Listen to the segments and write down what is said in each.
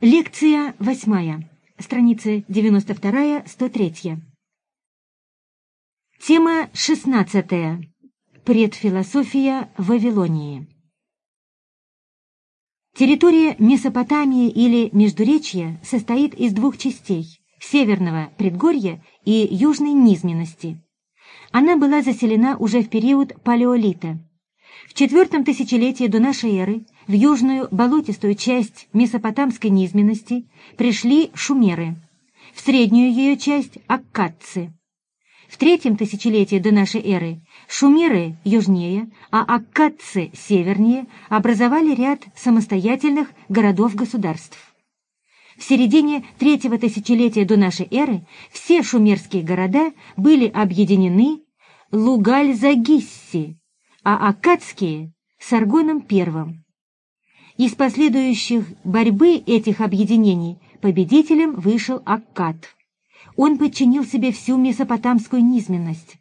Лекция восьмая. Страницы 92-103. Тема шестнадцатая. Предфилософия Вавилонии. Территория Месопотамии или Междуречья состоит из двух частей – северного предгорья и южной низменности. Она была заселена уже в период Палеолита. В четвертом тысячелетии до нашей эры – в южную болотистую часть месопотамской низменности пришли шумеры, в среднюю ее часть – аккадцы. В третьем тысячелетии до нашей эры шумеры южнее, а аккадцы севернее образовали ряд самостоятельных городов-государств. В середине третьего тысячелетия до нашей эры все шумерские города были объединены Лугаль-Загисси, а аккадские – Саргоном I. Из последующих борьбы этих объединений победителем вышел Аккад. Он подчинил себе всю месопотамскую низменность.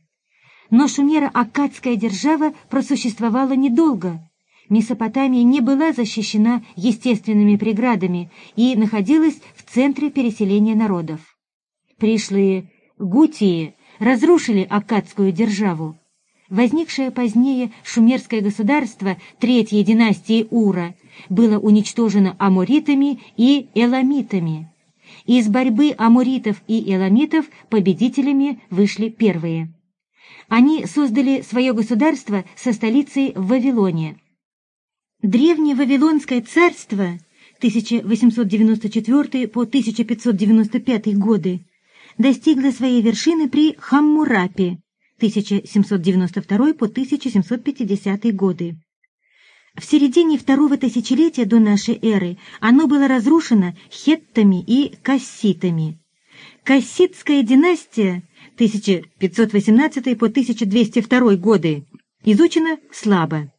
Но шумеро-аккадская держава просуществовала недолго. Месопотамия не была защищена естественными преградами и находилась в центре переселения народов. Пришлые гутии разрушили аккадскую державу. Возникшее позднее шумерское государство третьей династии Ура было уничтожено аморитами и эламитами. Из борьбы аморитов и эламитов победителями вышли первые. Они создали свое государство со столицей в Вавилоне. Древнее Вавилонское царство 1894 по 1595 годы достигло своей вершины при Хаммурапе 1792 по 1750 годы. В середине второго тысячелетия до нашей эры оно было разрушено хеттами и касситами. Касситская династия 1518 по 1202 годы изучена слабо.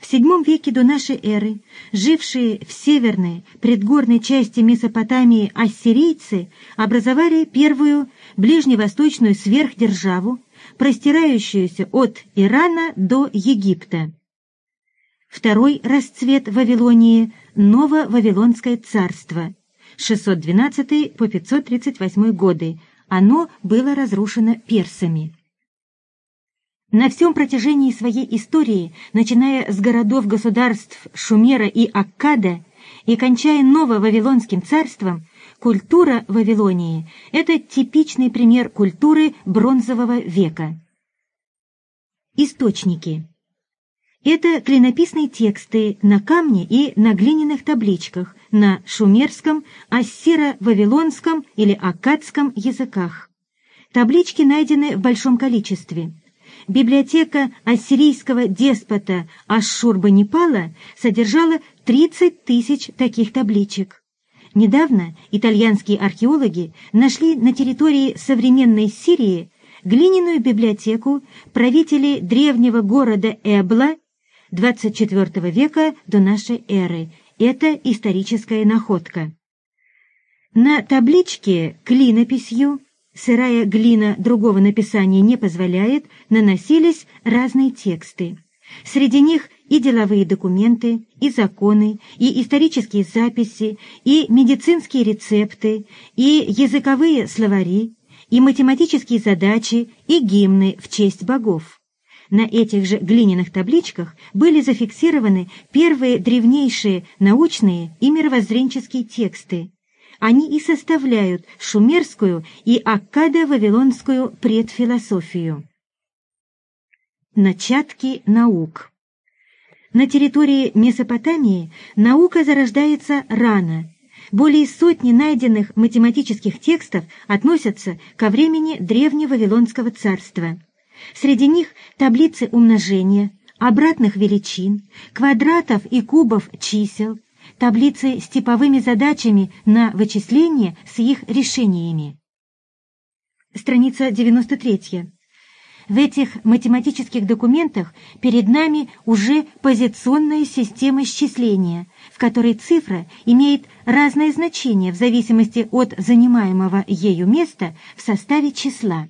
В VII веке до нашей эры жившие в северной предгорной части Месопотамии ассирийцы образовали первую ближневосточную сверхдержаву, простирающуюся от Ирана до Египта. Второй расцвет Вавилонии – Ново-Вавилонское царство, 612 по 538 годы. Оно было разрушено персами. На всем протяжении своей истории, начиная с городов-государств Шумера и Аккада и кончая Ново-Вавилонским царством, культура Вавилонии – это типичный пример культуры бронзового века. Источники это клинописные тексты на камне и на глиняных табличках на шумерском, ассиро-вавилонском или аккадском языках. Таблички найдены в большом количестве. Библиотека ассирийского деспота Ашшурбанипала содержала 30 тысяч таких табличек. Недавно итальянские археологи нашли на территории современной Сирии глиняную библиотеку правителей древнего города Эбла 24 века до нашей эры. Это историческая находка. На табличке клинописью, сырая глина другого написания не позволяет, наносились разные тексты. Среди них и деловые документы, и законы, и исторические записи, и медицинские рецепты, и языковые словари, и математические задачи, и гимны в честь богов. На этих же глиняных табличках были зафиксированы первые древнейшие научные и мировоззренческие тексты. Они и составляют шумерскую и аккадо-вавилонскую предфилософию. Начатки наук На территории Месопотамии наука зарождается рано. Более сотни найденных математических текстов относятся ко времени Древнего Вавилонского царства. Среди них таблицы умножения, обратных величин, квадратов и кубов чисел, таблицы с типовыми задачами на вычисление с их решениями. Страница 93. В этих математических документах перед нами уже позиционная система счисления, в которой цифра имеет разное значение в зависимости от занимаемого ею места в составе числа.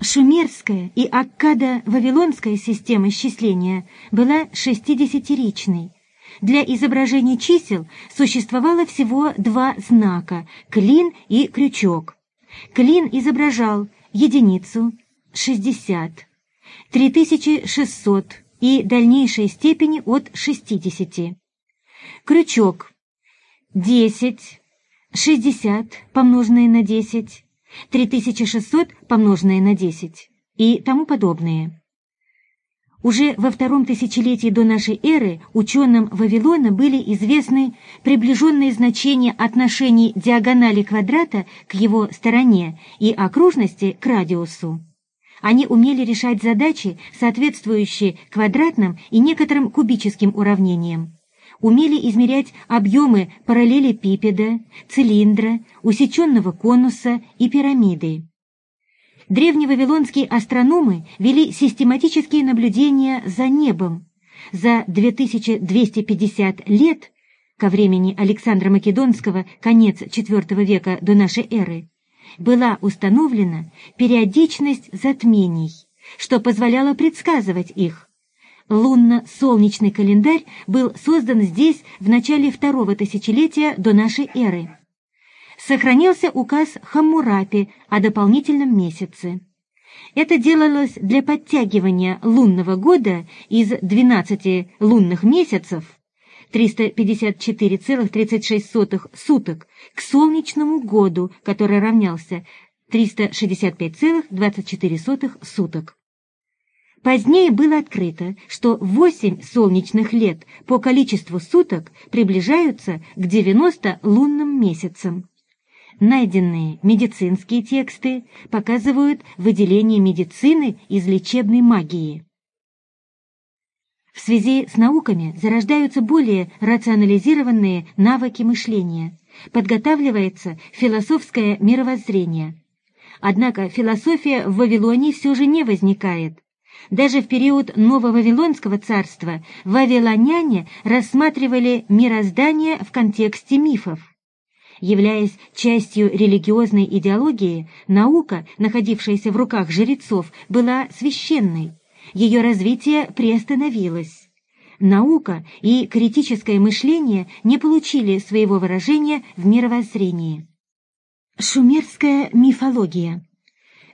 Шумерская и Аккада-Вавилонская система счисления была шестидесятиричной. Для изображения чисел существовало всего два знака – клин и крючок. Клин изображал единицу, 60, 3600 и дальнейшие степени от 60. Крючок 10, 60 помноженное на 10, 3600 помноженное на 10 и тому подобное. Уже во втором тысячелетии до нашей эры ученым Вавилона были известны приближенные значения отношений диагонали квадрата к его стороне и окружности к радиусу. Они умели решать задачи, соответствующие квадратным и некоторым кубическим уравнениям. Умели измерять объемы параллелепипеда, цилиндра, усеченного конуса и пирамиды древневавилонские астрономы вели систематические наблюдения за небом. За 2250 лет, ко времени Александра Македонского, конец IV века до нашей эры, была установлена периодичность затмений, что позволяло предсказывать их. Лунно-солнечный календарь был создан здесь в начале второго тысячелетия до нашей эры сохранился указ Хаммурапи о дополнительном месяце. Это делалось для подтягивания лунного года из 12 лунных месяцев 354,36 суток к солнечному году, который равнялся 365,24 суток. Позднее было открыто, что 8 солнечных лет по количеству суток приближаются к 90 лунным месяцам. Найденные медицинские тексты показывают выделение медицины из лечебной магии. В связи с науками зарождаются более рационализированные навыки мышления, подготавливается философское мировоззрение. Однако философия в Вавилоне все же не возникает. Даже в период Нововавилонского царства вавилоняне рассматривали мироздание в контексте мифов. Являясь частью религиозной идеологии, наука, находившаяся в руках жрецов, была священной. Ее развитие приостановилось. Наука и критическое мышление не получили своего выражения в мировоззрении. Шумерская мифология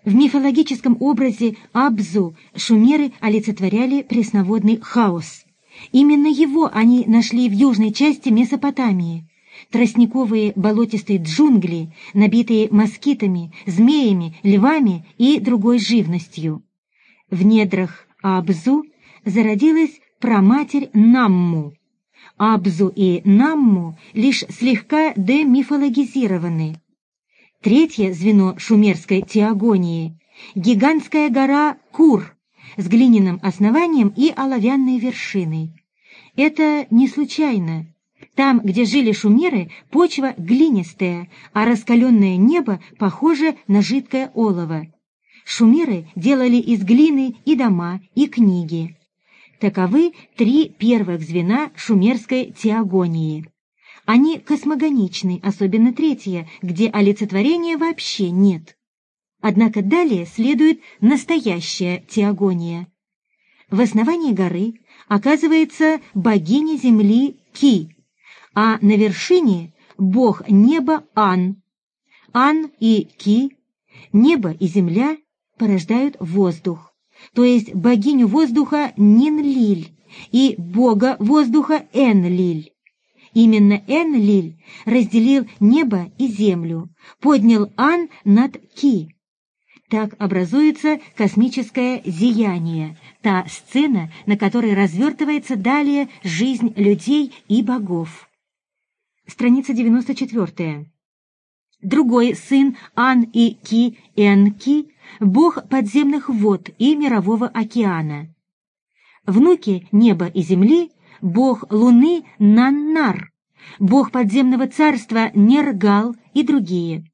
в мифологическом образе Абзу шумеры олицетворяли пресноводный хаос. Именно его они нашли в южной части Месопотамии тростниковые болотистые джунгли, набитые москитами, змеями, львами и другой живностью. В недрах Абзу зародилась праматерь Намму. Абзу и Намму лишь слегка демифологизированы. Третье звено шумерской теогонии — гигантская гора Кур с глиняным основанием и оловянной вершиной. Это не случайно. Там, где жили шумеры, почва глинистая, а раскаленное небо похоже на жидкое олово. Шумеры делали из глины и дома, и книги. Таковы три первых звена шумерской теогонии. Они космогоничны, особенно третье, где олицетворения вообще нет. Однако далее следует настоящая теогония. В основании горы оказывается богиня земли Ки, а на вершине бог неба Ан. Ан и Ки, небо и земля порождают воздух, то есть богиню воздуха Нинлиль и бога воздуха Энлиль. Именно Энлиль разделил небо и землю, поднял Ан над Ки. Так образуется космическое зияние, та сцена, на которой развертывается далее жизнь людей и богов страница 94. Другой сын Ан и Ки Энки, бог подземных вод и мирового океана. Внуки неба и земли, бог луны Наннар, бог подземного царства Нергал и другие.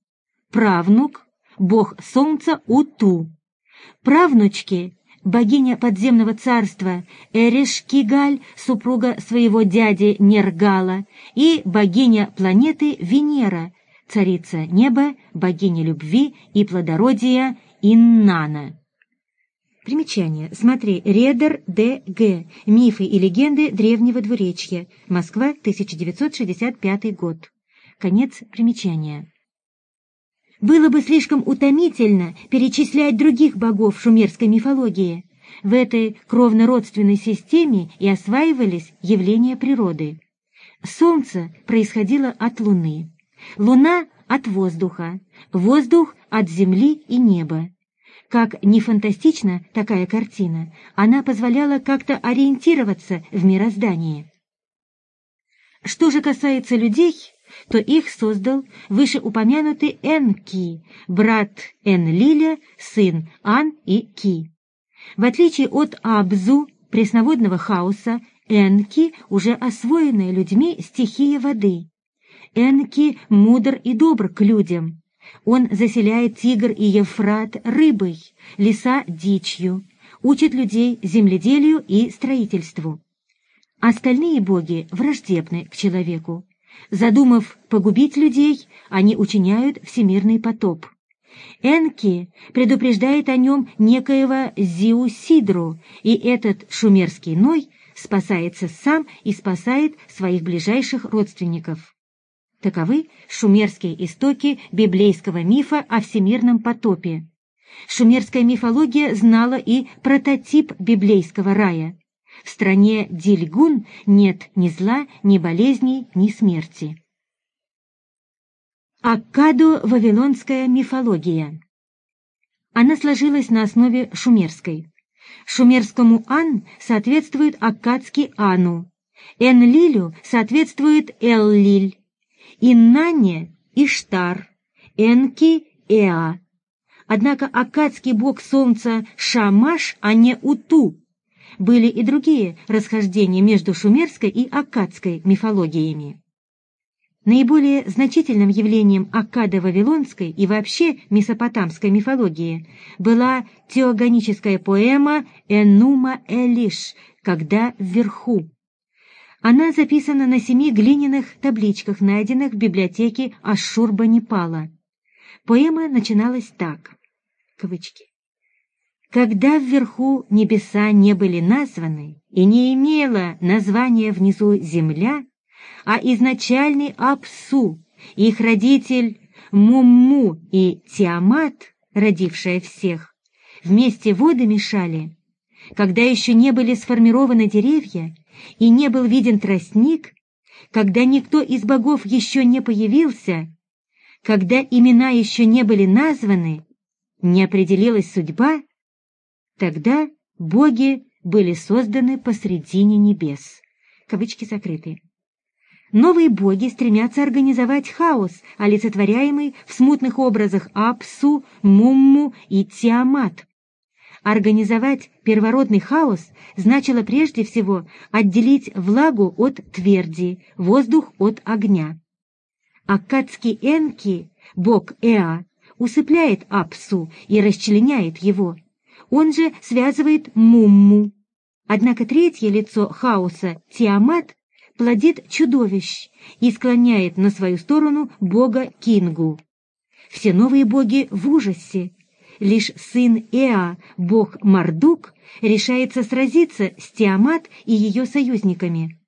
Правнук, бог солнца Уту. Правнучки богиня подземного царства Эришкигаль, супруга своего дяди Нергала, и богиня планеты Венера, царица неба, богиня любви и плодородия Иннана. Примечание. Смотри. Редер Д. Г. Мифы и легенды древнего двуречья. Москва, 1965 год. Конец примечания. Было бы слишком утомительно перечислять других богов шумерской мифологии. В этой кровно-родственной системе и осваивались явления природы. Солнце происходило от Луны, Луна — от воздуха, воздух — от земли и неба. Как не фантастична такая картина, она позволяла как-то ориентироваться в мироздании. Что же касается людей, то их создал вышеупомянутый Энки, брат Энлиля, сын Ан и Ки. В отличие от Абзу, пресноводного хаоса, Энки уже освоенная людьми стихия воды. Энки мудр и добр к людям, он заселяет Тигр и Евфрат рыбой, леса дичью, учит людей земледелию и строительству. Остальные боги враждебны к человеку. Задумав погубить людей, они учиняют всемирный потоп. Энки предупреждает о нем некоего Зиусидру, и этот шумерский Ной спасается сам и спасает своих ближайших родственников. Таковы шумерские истоки библейского мифа о всемирном потопе. Шумерская мифология знала и прототип библейского рая. В стране Дильгун нет ни зла, ни болезней, ни смерти. Аккадо-вавилонская мифология Она сложилась на основе шумерской. Шумерскому Ан соответствует аккадский Ану, Энлилю соответствует Эллиль, Иннане – Иштар, Энки – Эа. Однако аккадский бог солнца Шамаш, а не Уту. Были и другие расхождения между шумерской и аккадской мифологиями. Наиболее значительным явлением аккадо-вавилонской и вообще месопотамской мифологии была теогоническая поэма «Энума Элиш», когда вверху. Она записана на семи глиняных табличках, найденных в библиотеке Ашшурбанипала. Поэма начиналась так. Кавычки. Когда вверху небеса не были названы и не имела названия внизу земля, а изначальный Апсу, их родитель Мумму и Тиамат, родившая всех, вместе воды мешали, когда еще не были сформированы деревья, и не был виден тростник, когда никто из богов еще не появился, когда имена еще не были названы, не определилась судьба, тогда боги были созданы посредине небес. Кавычки закрыты. Новые боги стремятся организовать хаос, олицетворяемый в смутных образах Апсу, Мумму и Тиамат. Организовать первородный хаос значило прежде всего отделить влагу от тверди, воздух от огня. Аккадский Энки, бог Эа, усыпляет Апсу и расчленяет его. Он же связывает Мумму. Однако третье лицо хаоса, Тиамат, плодит чудовищ и склоняет на свою сторону бога Кингу. Все новые боги в ужасе, лишь сын Эа, бог Мардук, решается сразиться с Тиамат и ее союзниками.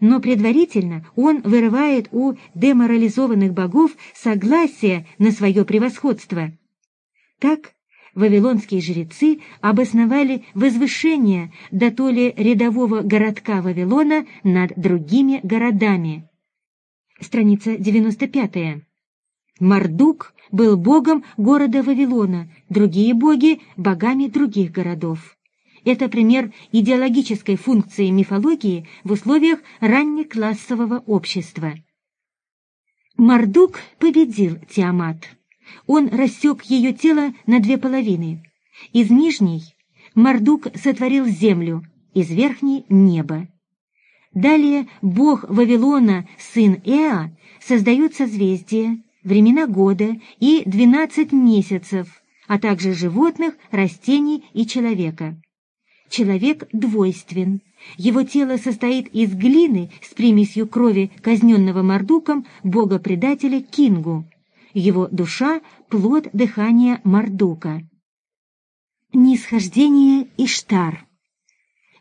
Но предварительно он вырывает у деморализованных богов согласие на свое превосходство. Так вавилонские жрецы обосновали возвышение до то ли рядового городка Вавилона над другими городами. Страница 95. Мардук был богом города Вавилона, другие боги – богами других городов. Это пример идеологической функции мифологии в условиях раннеклассового общества. Мардук победил Тиамат. Он рассек ее тело на две половины. Из нижней Мардук сотворил землю, из верхней — небо. Далее бог Вавилона, сын Эа, создает созвездия, времена года и 12 месяцев, а также животных, растений и человека. Человек двойствен. Его тело состоит из глины с примесью крови казненного Мардуком бога-предателя Кингу. Его душа — плод дыхания Мардука. Нисхождение Иштар.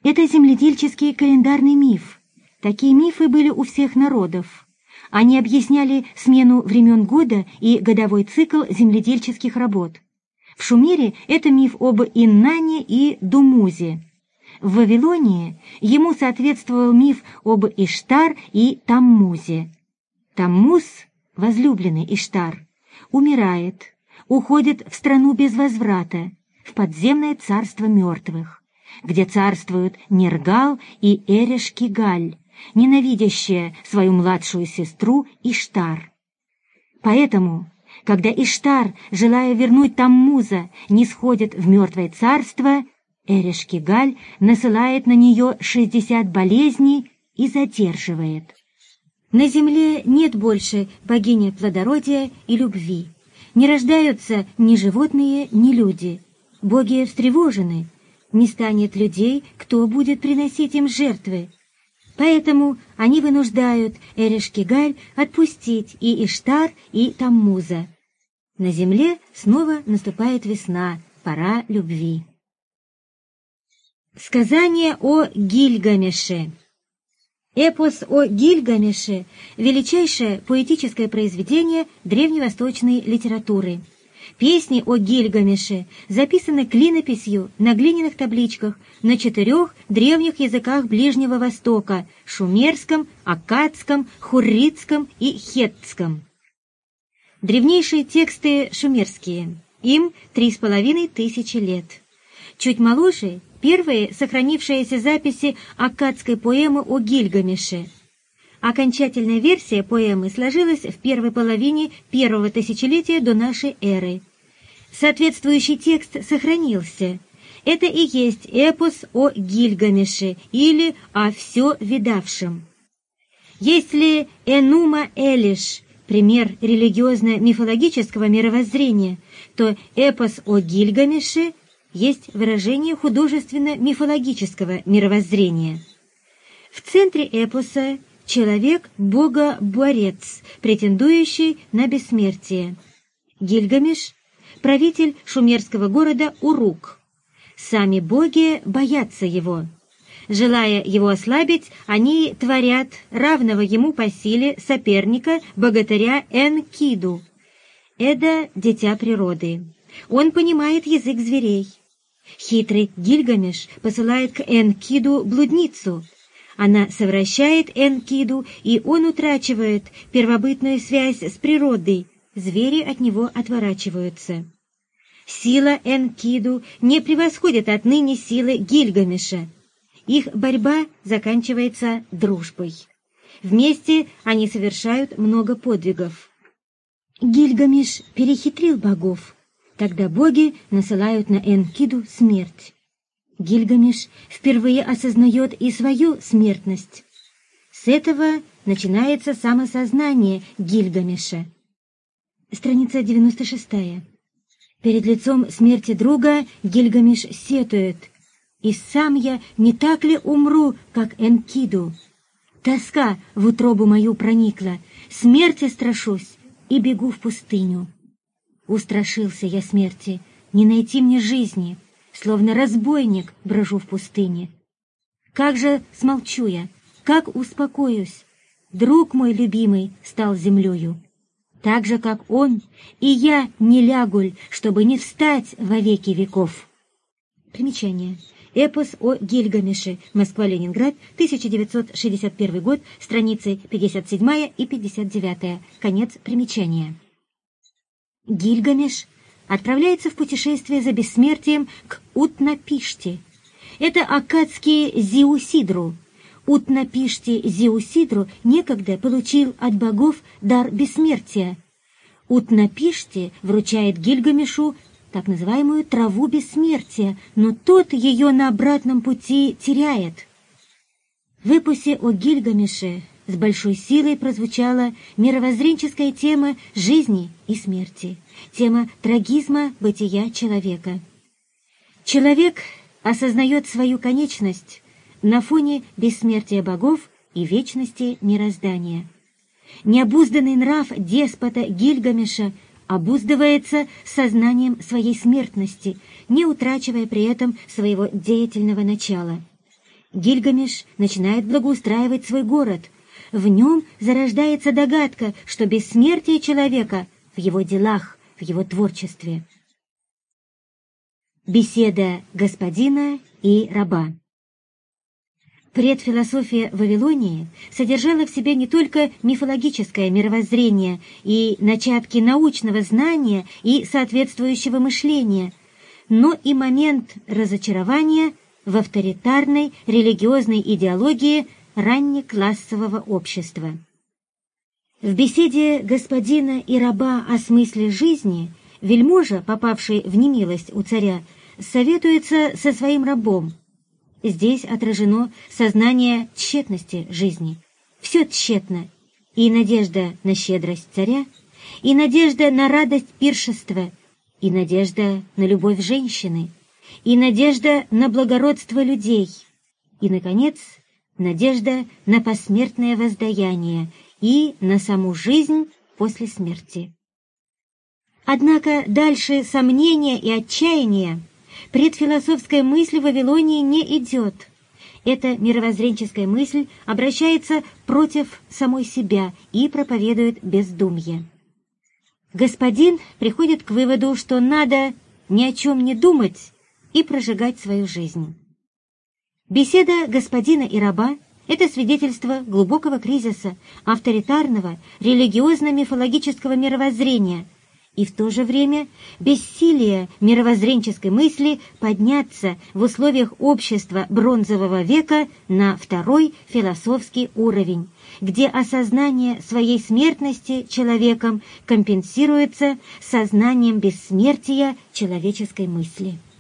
Это земледельческий календарный миф. Такие мифы были у всех народов. Они объясняли смену времен года и годовой цикл земледельческих работ. В Шумере это миф об Иннане и Думузе. В Вавилонии ему соответствовал миф об Иштар и Таммузе. Таммуз, возлюбленный Иштар, умирает, уходит в страну без возврата, в подземное царство мертвых, где царствуют Нергал и Эреш-Кигаль, ненавидящая свою младшую сестру Иштар. Поэтому, когда Иштар, желая вернуть Таммуза, не сходит в мертвое царство, Эреш-Кигаль насылает на нее шестьдесят болезней и задерживает. На земле нет больше богини плодородия и любви. Не рождаются ни животные, ни люди. Боги встревожены. Не станет людей, кто будет приносить им жертвы. Поэтому они вынуждают Эрешкигаль отпустить и Иштар, и Таммуза. На земле снова наступает весна, пора любви. Сказание о Гильгамеше Эпос о Гильгамеше – величайшее поэтическое произведение древневосточной литературы. Песни о Гильгамеше записаны клинописью на глиняных табличках на четырех древних языках Ближнего Востока – шумерском, аккадском, хурритском и хеттском. Древнейшие тексты шумерские, им три с половиной тысячи лет. Чуть моложе Первые сохранившиеся записи аккадской поэмы о Гильгамеше. Окончательная версия поэмы сложилась в первой половине первого тысячелетия до нашей эры. Соответствующий текст сохранился. Это и есть эпос о Гильгамеше или о все видавшем. Если Энума Элиш – пример религиозно-мифологического мировоззрения, то эпос о Гильгамеше – есть выражение художественно-мифологического мировоззрения. В центре эпоса человек бога-борец, претендующий на бессмертие. Гильгамеш – правитель шумерского города Урук. Сами боги боятся его. Желая его ослабить, они творят равного ему по силе соперника, богатыря Энкиду. Это дитя природы. Он понимает язык зверей. Хитрый Гильгамеш посылает к Энкиду блудницу. Она совращает Энкиду, и он утрачивает первобытную связь с природой. Звери от него отворачиваются. Сила Энкиду не превосходит отныне силы Гильгамеша. Их борьба заканчивается дружбой. Вместе они совершают много подвигов. Гильгамеш перехитрил богов. Тогда боги насылают на Энкиду смерть. Гильгамеш впервые осознает и свою смертность. С этого начинается самосознание Гильгамеша. Страница 96. Перед лицом смерти друга Гильгамеш сетует. «И сам я не так ли умру, как Энкиду? Тоска в утробу мою проникла, смерти страшусь и бегу в пустыню». Устрашился я смерти, не найти мне жизни, словно разбойник брожу в пустыне. Как же смолчу я, как успокоюсь? Друг мой любимый стал землею. Так же, как он, и я не лягуль, чтобы не встать во веки веков. Примечание. Эпос о Гильгамеше. Москва-Ленинград, 1961 год, страницы 57 и 59. Конец примечания. Гильгамеш отправляется в путешествие за бессмертием к Утнапиште. Это акадские Зиусидру. Утнапиште Зиусидру некогда получил от богов дар бессмертия. Утнапиште вручает Гильгамешу так называемую траву бессмертия, но тот ее на обратном пути теряет. В эпосе о Гильгамеше с большой силой прозвучала мировоззренческая тема жизни и смерти, тема трагизма бытия человека. Человек осознает свою конечность на фоне бессмертия богов и вечности мироздания. Необузданный нрав деспота Гильгамеша обуздывается сознанием своей смертности, не утрачивая при этом своего деятельного начала. Гильгамеш начинает благоустраивать свой город. В нем зарождается догадка, что бессмертие человека в его делах, в его творчестве. Беседа господина и раба Предфилософия Вавилонии содержала в себе не только мифологическое мировоззрение и начатки научного знания и соответствующего мышления, но и момент разочарования в авторитарной религиозной идеологии раннеклассового общества. В беседе господина и раба о смысле жизни вельможа, попавший в немилость у царя, советуется со своим рабом – Здесь отражено сознание тщетности жизни. Все тщетно. И надежда на щедрость царя, и надежда на радость пиршества, и надежда на любовь женщины, и надежда на благородство людей, и, наконец, надежда на посмертное воздаяние и на саму жизнь после смерти. Однако дальше сомнения и отчаяния Предфилософская мысль в Вавилонии не идет. Эта мировоззренческая мысль обращается против самой себя и проповедует бездумье. Господин приходит к выводу, что надо ни о чем не думать и прожигать свою жизнь. Беседа господина и раба – это свидетельство глубокого кризиса авторитарного религиозно-мифологического мировоззрения – и в то же время бессилие мировоззренческой мысли подняться в условиях общества бронзового века на второй философский уровень, где осознание своей смертности человеком компенсируется сознанием бессмертия человеческой мысли.